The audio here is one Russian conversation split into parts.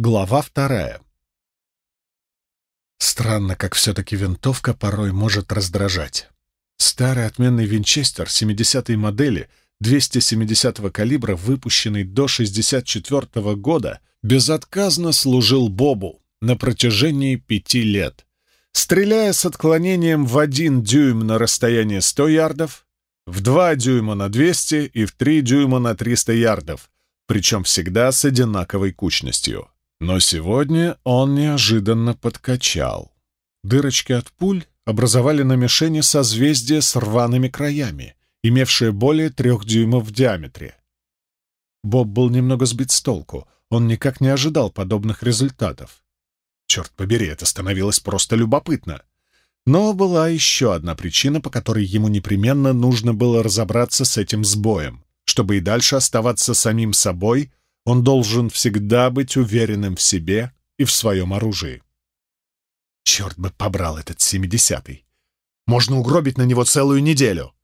Глава вторая. Странно, как все-таки винтовка порой может раздражать. Старый отменный винчестер 70-й модели 270-го калибра, выпущенный до 64 -го года, безотказно служил Бобу на протяжении пяти лет, стреляя с отклонением в один дюйм на расстояние 100 ярдов, в 2 дюйма на 200 и в 3 дюйма на 300 ярдов, причем всегда с одинаковой кучностью. Но сегодня он неожиданно подкачал. Дырочки от пуль образовали на мишени созвездие с рваными краями, имевшее более трех дюймов в диаметре. Боб был немного сбит с толку, он никак не ожидал подобных результатов. Черт побери, это становилось просто любопытно. Но была еще одна причина, по которой ему непременно нужно было разобраться с этим сбоем. Чтобы и дальше оставаться самим собой, он должен всегда быть уверенным в себе и в своем оружии. Черт бы побрал этот семидесятый. Можно угробить на него целую неделю.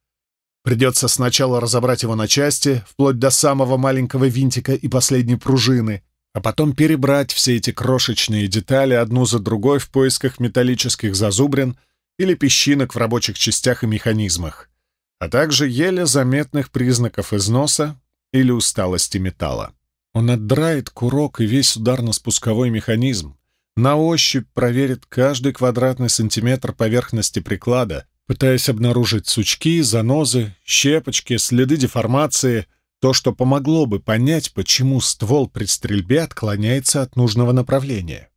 Придется сначала разобрать его на части, вплоть до самого маленького винтика и последней пружины, а потом перебрать все эти крошечные детали одну за другой в поисках металлических зазубрин или песчинок в рабочих частях и механизмах, а также еле заметных признаков износа или усталости металла. Он отдрает курок и весь ударно-спусковой механизм, на ощупь проверит каждый квадратный сантиметр поверхности приклада, пытаясь обнаружить сучки, занозы, щепочки, следы деформации, то, что помогло бы понять, почему ствол при стрельбе отклоняется от нужного направления.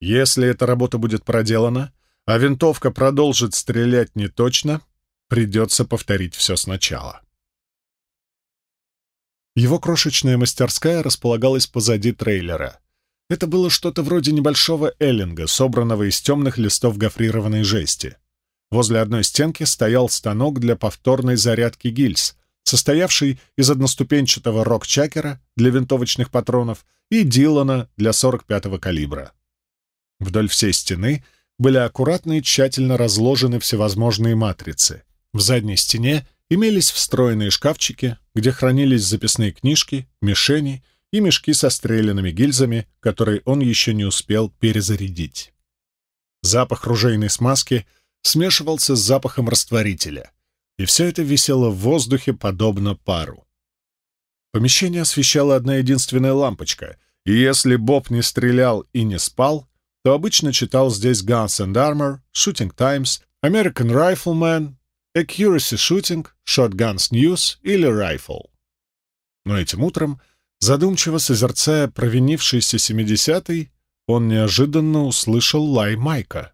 Если эта работа будет проделана, а винтовка продолжит стрелять неточно, придется повторить все сначала. Его крошечная мастерская располагалась позади трейлера. Это было что-то вроде небольшого эллинга, собранного из темных листов гофрированной жести. Возле одной стенки стоял станок для повторной зарядки гильз, состоявший из одноступенчатого рок-чакера для винтовочных патронов и Дилана для 45-го калибра. Вдоль всей стены были аккуратно и тщательно разложены всевозможные матрицы. В задней стене имелись встроенные шкафчики, где хранились записные книжки, мишени и мешки со стрелянными гильзами, которые он еще не успел перезарядить. Запах ружейной смазки смешивался с запахом растворителя, и все это висело в воздухе подобно пару. Помещение освещала одна единственная лампочка, и если Боб не стрелял и не спал, то обычно читал здесь Guns and Armor, Shooting Times, American Rifleman Accuracy Shooting, Shotguns News или Rifle. Но этим утром, задумчиво созерцая провинившийся семидесятый, он неожиданно услышал лай Майка.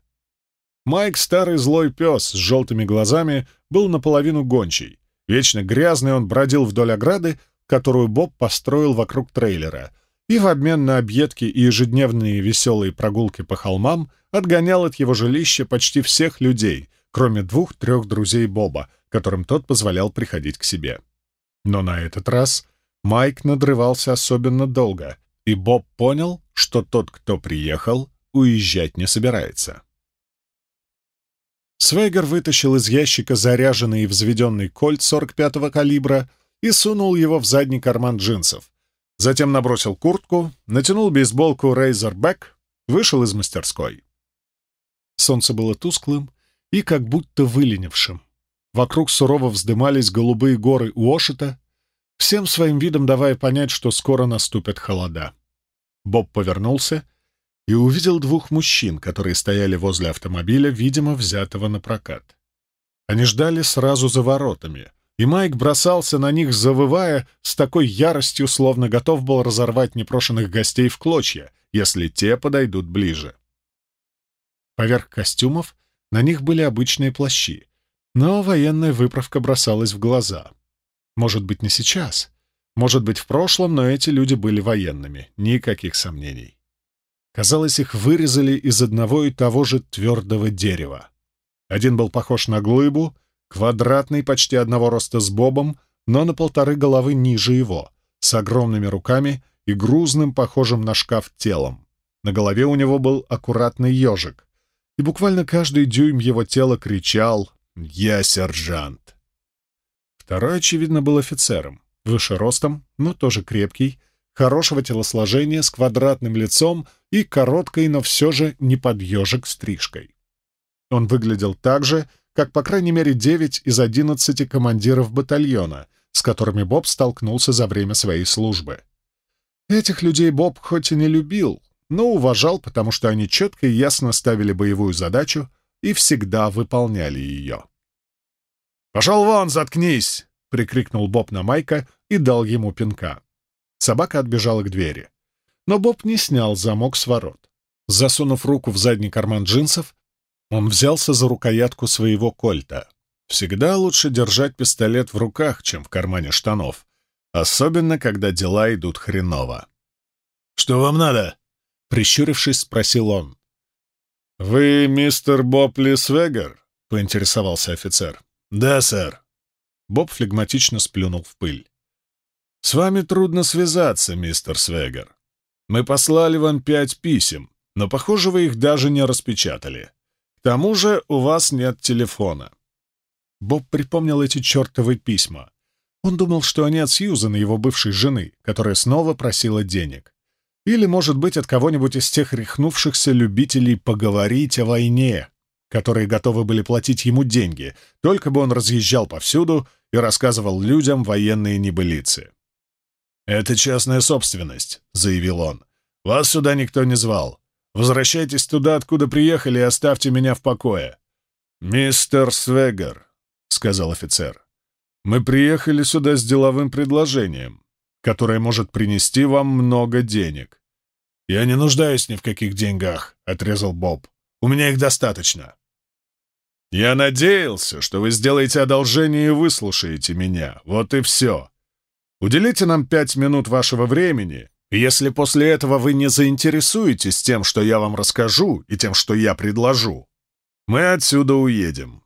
Майк, старый злой пес с желтыми глазами, был наполовину гончий. Вечно грязный он бродил вдоль ограды, которую Боб построил вокруг трейлера, и в обмен на объедки и ежедневные веселые прогулки по холмам отгонял от его жилища почти всех людей — кроме двух-трех друзей Боба, которым тот позволял приходить к себе. Но на этот раз Майк надрывался особенно долго, и Боб понял, что тот, кто приехал, уезжать не собирается. Свегер вытащил из ящика заряженный и взведенный кольт 45-го калибра и сунул его в задний карман джинсов. Затем набросил куртку, натянул бейсболку Razorback, вышел из мастерской. Солнце было тусклым, и как будто выленившим. Вокруг сурово вздымались голубые горы Уошета, всем своим видом давая понять, что скоро наступят холода. Боб повернулся и увидел двух мужчин, которые стояли возле автомобиля, видимо, взятого на прокат. Они ждали сразу за воротами, и Майк бросался на них, завывая с такой яростью, словно готов был разорвать непрошенных гостей в клочья, если те подойдут ближе. Поверх костюмов на них были обычные плащи, но военная выправка бросалась в глаза. Может быть, не сейчас. Может быть, в прошлом, но эти люди были военными. Никаких сомнений. Казалось, их вырезали из одного и того же твердого дерева. Один был похож на глыбу, квадратный, почти одного роста с Бобом, но на полторы головы ниже его, с огромными руками и грузным, похожим на шкаф телом. На голове у него был аккуратный ежик, и буквально каждый дюйм его тела кричал «Я сержант». Второй, очевидно, был офицером, выше ростом, но тоже крепкий, хорошего телосложения с квадратным лицом и короткой, но все же не под ежик стрижкой. Он выглядел так же, как по крайней мере девять из одиннадцати командиров батальона, с которыми Боб столкнулся за время своей службы. Этих людей Боб хоть и не любил, но уважал, потому что они четко и ясно ставили боевую задачу и всегда выполняли ее. «Пошел вон, заткнись!» — прикрикнул Боб на Майка и дал ему пинка. Собака отбежала к двери. Но Боб не снял замок с ворот. Засунув руку в задний карман джинсов, он взялся за рукоятку своего кольта. Всегда лучше держать пистолет в руках, чем в кармане штанов, особенно когда дела идут хреново. «Что вам надо?» — прищурившись, спросил он. «Вы мистер Боб Лисвегер?» — поинтересовался офицер. «Да, сэр». Боб флегматично сплюнул в пыль. «С вами трудно связаться, мистер Свегер. Мы послали вам пять писем, но, похоже, вы их даже не распечатали. К тому же у вас нет телефона». Боб припомнил эти чертовы письма. Он думал, что они от Сьюзан, его бывшей жены, которая снова просила денег. Или, может быть, от кого-нибудь из тех рехнувшихся любителей поговорить о войне, которые готовы были платить ему деньги, только бы он разъезжал повсюду и рассказывал людям военные небылицы. «Это частная собственность», — заявил он. «Вас сюда никто не звал. Возвращайтесь туда, откуда приехали, и оставьте меня в покое». «Мистер Свегер», — сказал офицер, — «мы приехали сюда с деловым предложением, которое может принести вам много денег». «Я не нуждаюсь ни в каких деньгах», — отрезал Боб. «У меня их достаточно». «Я надеялся, что вы сделаете одолжение и выслушаете меня. Вот и все. Уделите нам пять минут вашего времени, и если после этого вы не заинтересуетесь тем, что я вам расскажу, и тем, что я предложу, мы отсюда уедем».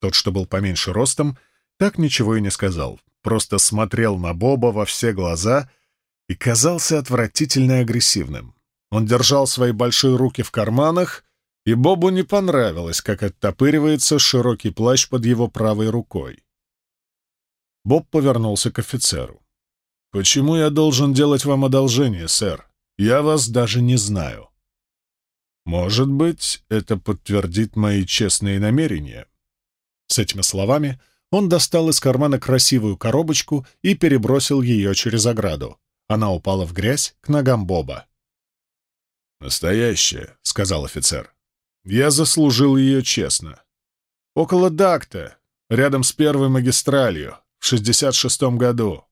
Тот, что был поменьше ростом, так ничего и не сказал, просто смотрел на Боба во все глаза и казался отвратительно агрессивным. Он держал свои большие руки в карманах, и Бобу не понравилось, как оттопыривается широкий плащ под его правой рукой. Боб повернулся к офицеру. «Почему я должен делать вам одолжение, сэр? Я вас даже не знаю». «Может быть, это подтвердит мои честные намерения». С этими словами он достал из кармана красивую коробочку и перебросил ее через ограду. Она упала в грязь к ногам Боба. «Настоящая», — сказал офицер. «Я заслужил ее честно. Около Дакта, рядом с первой магистралью в 66-м году.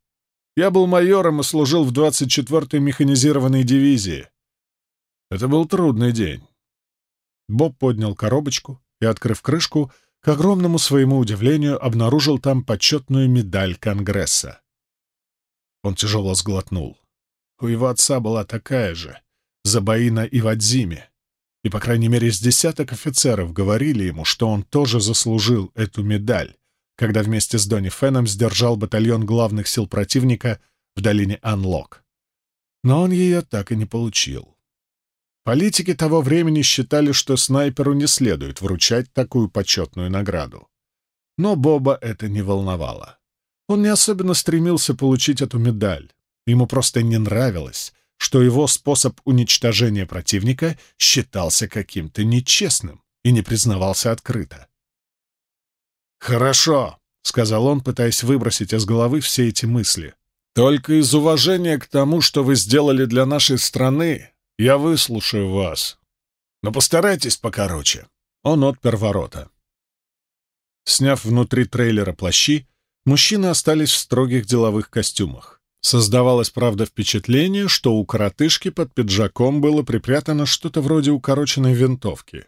Я был майором и служил в 24-й механизированной дивизии. Это был трудный день. Боб поднял коробочку и, открыв крышку, к огромному своему удивлению, обнаружил там почетную медаль Конгресса. Он тяжело сглотнул. У его отца была такая же, за бои на Ивадзиме, и, по крайней мере, с десяток офицеров говорили ему, что он тоже заслужил эту медаль, когда вместе с Донни Феном сдержал батальон главных сил противника в долине Анлок. Но он ее так и не получил. Политики того времени считали, что снайперу не следует вручать такую почетную награду. Но Боба это не волновало. Он не особенно стремился получить эту медаль. Ему просто не нравилось, что его способ уничтожения противника считался каким-то нечестным и не признавался открыто. «Хорошо», — сказал он, пытаясь выбросить из головы все эти мысли. «Только из уважения к тому, что вы сделали для нашей страны, я выслушаю вас. Но постарайтесь покороче». Он отпер ворота. Сняв внутри трейлера плащи, мужчины остались в строгих деловых костюмах. Создавалось, правда, впечатление, что у коротышки под пиджаком было припрятано что-то вроде укороченной винтовки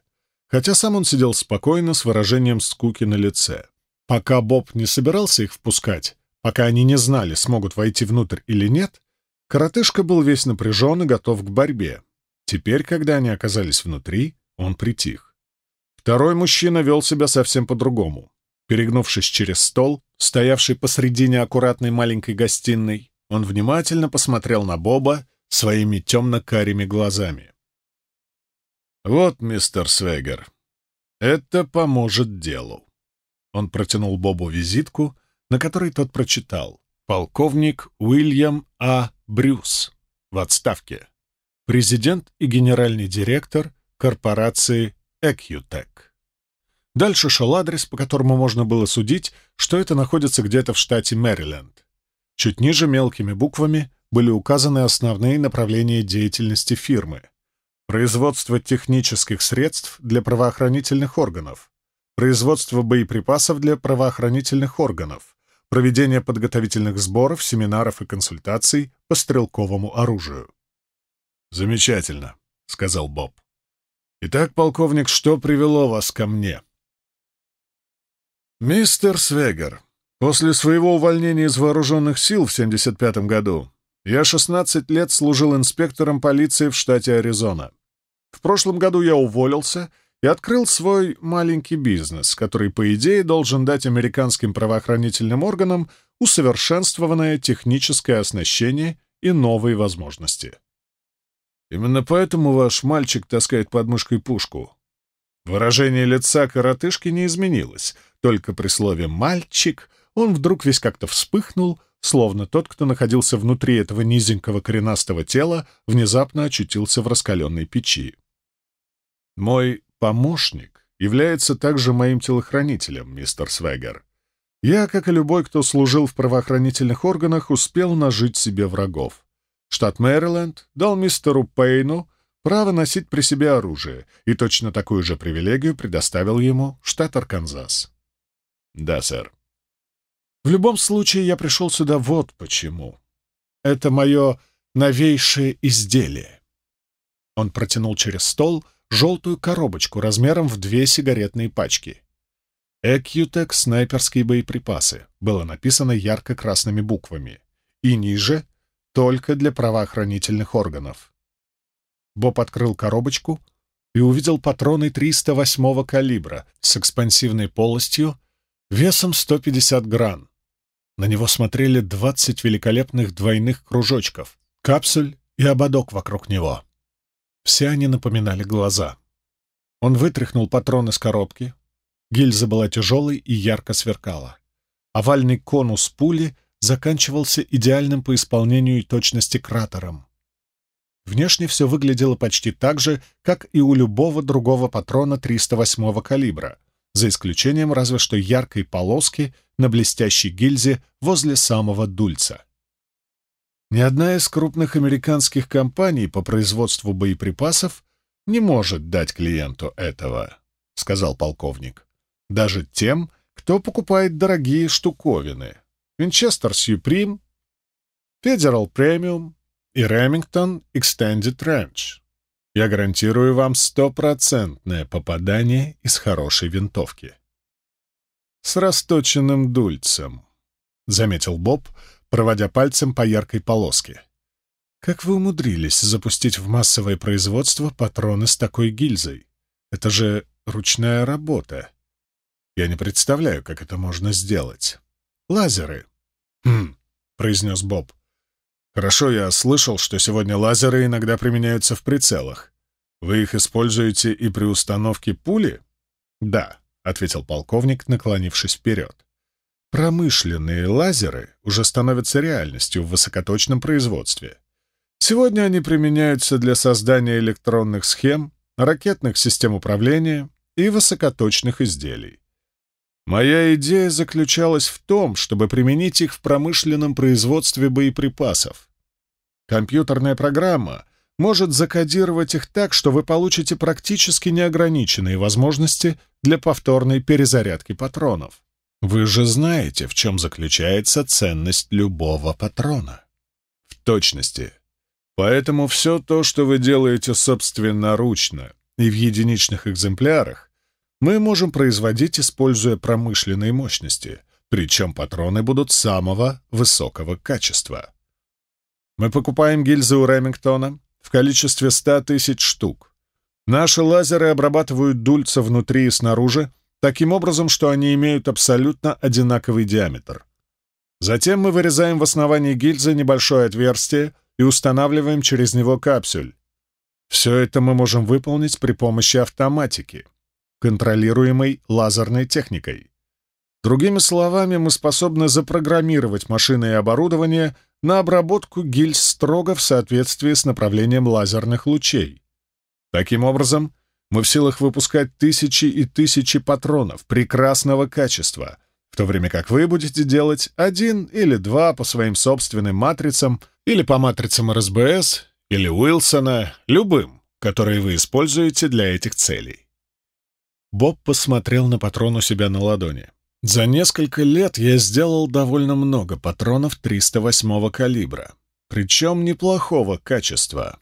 хотя сам он сидел спокойно с выражением скуки на лице. Пока Боб не собирался их впускать, пока они не знали, смогут войти внутрь или нет, коротышка был весь напряжен и готов к борьбе. Теперь, когда они оказались внутри, он притих. Второй мужчина вел себя совсем по-другому. Перегнувшись через стол, стоявший посредине аккуратной маленькой гостиной, он внимательно посмотрел на Боба своими темно-карими глазами. «Вот, мистер Свегер, это поможет делу». Он протянул Бобу визитку, на которой тот прочитал. «Полковник Уильям А. Брюс в отставке. Президент и генеральный директор корпорации Экьютек. Дальше шел адрес, по которому можно было судить, что это находится где-то в штате Мэриленд. Чуть ниже мелкими буквами были указаны основные направления деятельности фирмы. Производство технических средств для правоохранительных органов, производство боеприпасов для правоохранительных органов, проведение подготовительных сборов, семинаров и консультаций по стрелковому оружию. «Замечательно», — сказал Боб. «Итак, полковник, что привело вас ко мне?» «Мистер Свегер, после своего увольнения из вооруженных сил в 75 году я 16 лет служил инспектором полиции в штате Аризона. В прошлом году я уволился и открыл свой маленький бизнес, который, по идее, должен дать американским правоохранительным органам усовершенствованное техническое оснащение и новые возможности. Именно поэтому ваш мальчик таскает под мышкой пушку. Выражение лица коротышки не изменилось, только при слове «мальчик» он вдруг весь как-то вспыхнул, словно тот, кто находился внутри этого низенького коренастого тела, внезапно очутился в раскаленной печи. «Мой помощник является также моим телохранителем, мистер Свегер. Я, как и любой, кто служил в правоохранительных органах, успел нажить себе врагов. Штат Мэриленд дал мистеру Пейну право носить при себе оружие, и точно такую же привилегию предоставил ему штат Арканзас. Да, сэр. В любом случае, я пришел сюда вот почему. Это мое новейшее изделие. Он протянул через стол желтую коробочку размером в две сигаретные пачки. «Экьютек снайперские боеприпасы» было написано ярко-красными буквами. И ниже — только для правоохранительных органов. Боб открыл коробочку и увидел патроны 308-го калибра с экспансивной полостью весом 150 гран. На него смотрели двадцать великолепных двойных кружочков, капсуль и ободок вокруг него. Все они напоминали глаза. Он вытряхнул патрон из коробки. Гильза была тяжелой и ярко сверкала. Овальный конус пули заканчивался идеальным по исполнению и точности кратером. Внешне все выглядело почти так же, как и у любого другого патрона 308-го калибра, за исключением разве что яркой полоски на блестящей гильзе возле самого дульца. Ни одна из крупных американских компаний по производству боеприпасов не может дать клиенту этого, — сказал полковник. Даже тем, кто покупает дорогие штуковины. Винчестер Supreme, Federal Premium и Remington Extended Range. Я гарантирую вам стопроцентное попадание из хорошей винтовки. С расточенным дульцем, — заметил Боб, проводя пальцем по яркой полоске. Как вы умудрились запустить в массовое производство патроны с такой гильзой? Это же ручная работа. Я не представляю, как это можно сделать. Лазеры. Хм, — произнес Боб. Хорошо, я слышал, что сегодня лазеры иногда применяются в прицелах. Вы их используете и при установке пули? Да, ответил полковник, наклонившись вперед. Промышленные лазеры уже становятся реальностью в высокоточном производстве. Сегодня они применяются для создания электронных схем, ракетных систем управления и высокоточных изделий. Моя идея заключалась в том, чтобы применить их в промышленном производстве боеприпасов. Компьютерная программа может закодировать их так, что вы получите практически неограниченные возможности для повторной перезарядки патронов. Вы же знаете, в чем заключается ценность любого патрона. В точности. Поэтому все то, что вы делаете собственноручно и в единичных экземплярах, мы можем производить, используя промышленные мощности, причем патроны будут самого высокого качества. Мы покупаем гильзы у Ремингтона в количестве 100 тысяч штук. Наши лазеры обрабатывают дульца внутри и снаружи таким образом, что они имеют абсолютно одинаковый диаметр. Затем мы вырезаем в основании гильзы небольшое отверстие и устанавливаем через него капсюль. Все это мы можем выполнить при помощи автоматики контролируемой лазерной техникой. Другими словами, мы способны запрограммировать машины и оборудование на обработку гильз строго в соответствии с направлением лазерных лучей. Таким образом, мы в силах выпускать тысячи и тысячи патронов прекрасного качества, в то время как вы будете делать один или два по своим собственным матрицам или по матрицам РСБС или Уилсона, любым, которые вы используете для этих целей. Боб посмотрел на патрон у себя на ладони. За несколько лет я сделал довольно много патронов 308-го калибра, причем неплохого качества.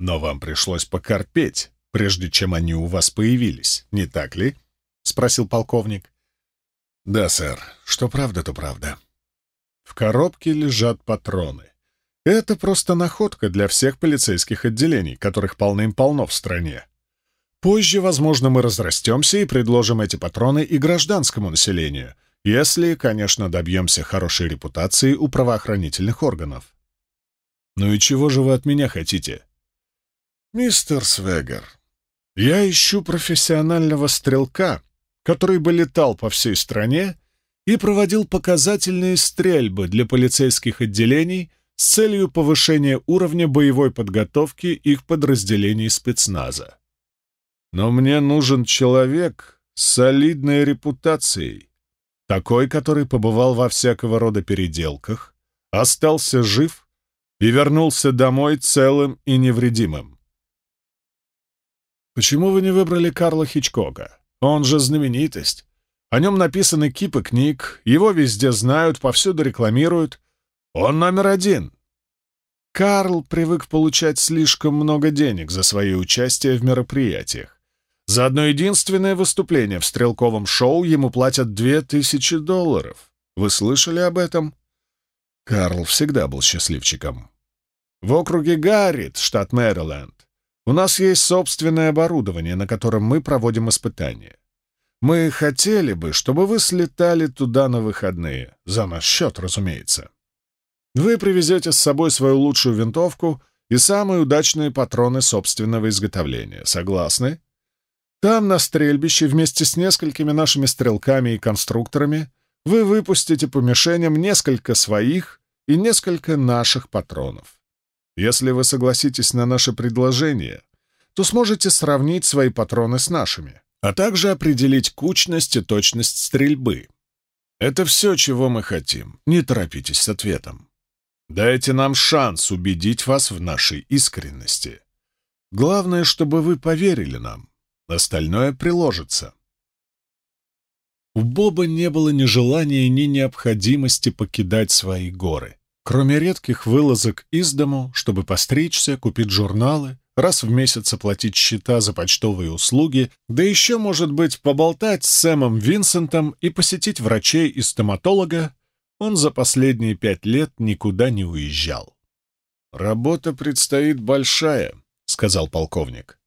Но вам пришлось покорпеть, прежде чем они у вас появились, не так ли? — спросил полковник. — Да, сэр. Что правда, то правда. В коробке лежат патроны. Это просто находка для всех полицейских отделений, которых полным-полно в стране. Позже, возможно, мы разрастемся и предложим эти патроны и гражданскому населению, если, конечно, добьемся хорошей репутации у правоохранительных органов. Ну и чего же вы от меня хотите? Мистер Свегер, я ищу профессионального стрелка, который бы летал по всей стране и проводил показательные стрельбы для полицейских отделений с целью повышения уровня боевой подготовки их подразделений спецназа. Но мне нужен человек с солидной репутацией, такой, который побывал во всякого рода переделках, остался жив и вернулся домой целым и невредимым. Почему вы не выбрали Карла Хичкока? Он же знаменитость. О нем написаны кипы книг, его везде знают, повсюду рекламируют. Он номер один. Карл привык получать слишком много денег за свое участие в мероприятиях. За одно единственное выступление в стрелковом шоу ему платят две тысячи долларов. Вы слышали об этом? Карл всегда был счастливчиком. В округе Гаррит, штат Мэриленд, у нас есть собственное оборудование, на котором мы проводим испытания. Мы хотели бы, чтобы вы слетали туда на выходные. За наш счет, разумеется. Вы привезете с собой свою лучшую винтовку и самые удачные патроны собственного изготовления. Согласны? Там, на стрельбище, вместе с несколькими нашими стрелками и конструкторами, вы выпустите по мишеням несколько своих и несколько наших патронов. Если вы согласитесь на наше предложение, то сможете сравнить свои патроны с нашими, а также определить кучность и точность стрельбы. Это все, чего мы хотим. Не торопитесь с ответом. Дайте нам шанс убедить вас в нашей искренности. Главное, чтобы вы поверили нам. Остальное приложится. У Боба не было ни желания, ни необходимости покидать свои горы. Кроме редких вылазок из дому, чтобы постричься, купить журналы, раз в месяц оплатить счета за почтовые услуги, да еще, может быть, поболтать с Сэмом Винсентом и посетить врачей и стоматолога, он за последние пять лет никуда не уезжал. «Работа предстоит большая», — сказал полковник.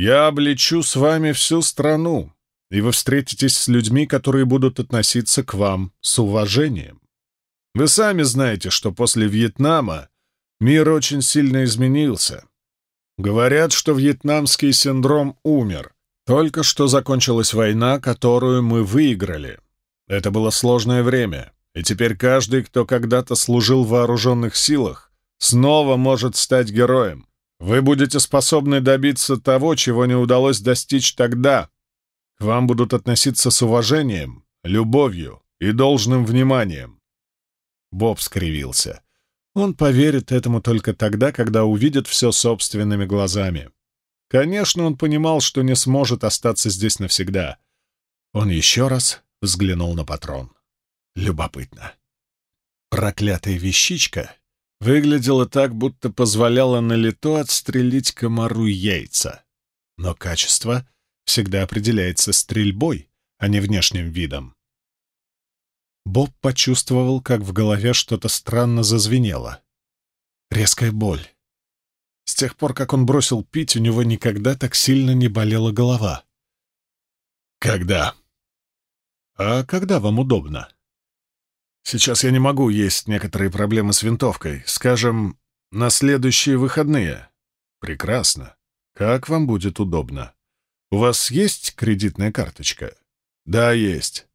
Я облечу с вами всю страну, и вы встретитесь с людьми, которые будут относиться к вам с уважением. Вы сами знаете, что после Вьетнама мир очень сильно изменился. Говорят, что вьетнамский синдром умер. Только что закончилась война, которую мы выиграли. Это было сложное время, и теперь каждый, кто когда-то служил в вооруженных силах, снова может стать героем. Вы будете способны добиться того, чего не удалось достичь тогда. К вам будут относиться с уважением, любовью и должным вниманием. Боб скривился. Он поверит этому только тогда, когда увидит все собственными глазами. Конечно, он понимал, что не сможет остаться здесь навсегда. Он еще раз взглянул на патрон. Любопытно. Проклятая вещичка Выглядело так, будто позволяло на лету отстрелить комару яйца. Но качество всегда определяется стрельбой, а не внешним видом. Боб почувствовал, как в голове что-то странно зазвенело. Резкая боль. С тех пор, как он бросил пить, у него никогда так сильно не болела голова. «Когда?» «А когда вам удобно?» Сейчас я не могу, есть некоторые проблемы с винтовкой. Скажем, на следующие выходные. Прекрасно. Как вам будет удобно. У вас есть кредитная карточка? Да, есть.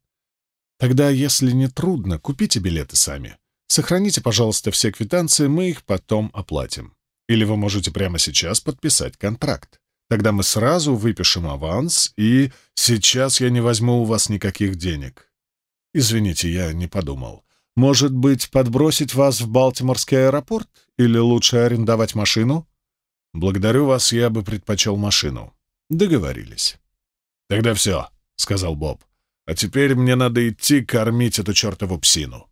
Тогда, если не трудно, купите билеты сами. Сохраните, пожалуйста, все квитанции, мы их потом оплатим. Или вы можете прямо сейчас подписать контракт. Тогда мы сразу выпишем аванс, и сейчас я не возьму у вас никаких денег. Извините, я не подумал. Может быть, подбросить вас в Балтиморский аэропорт? Или лучше арендовать машину? Благодарю вас, я бы предпочел машину. Договорились. Тогда все, — сказал Боб. А теперь мне надо идти кормить эту чертову псину.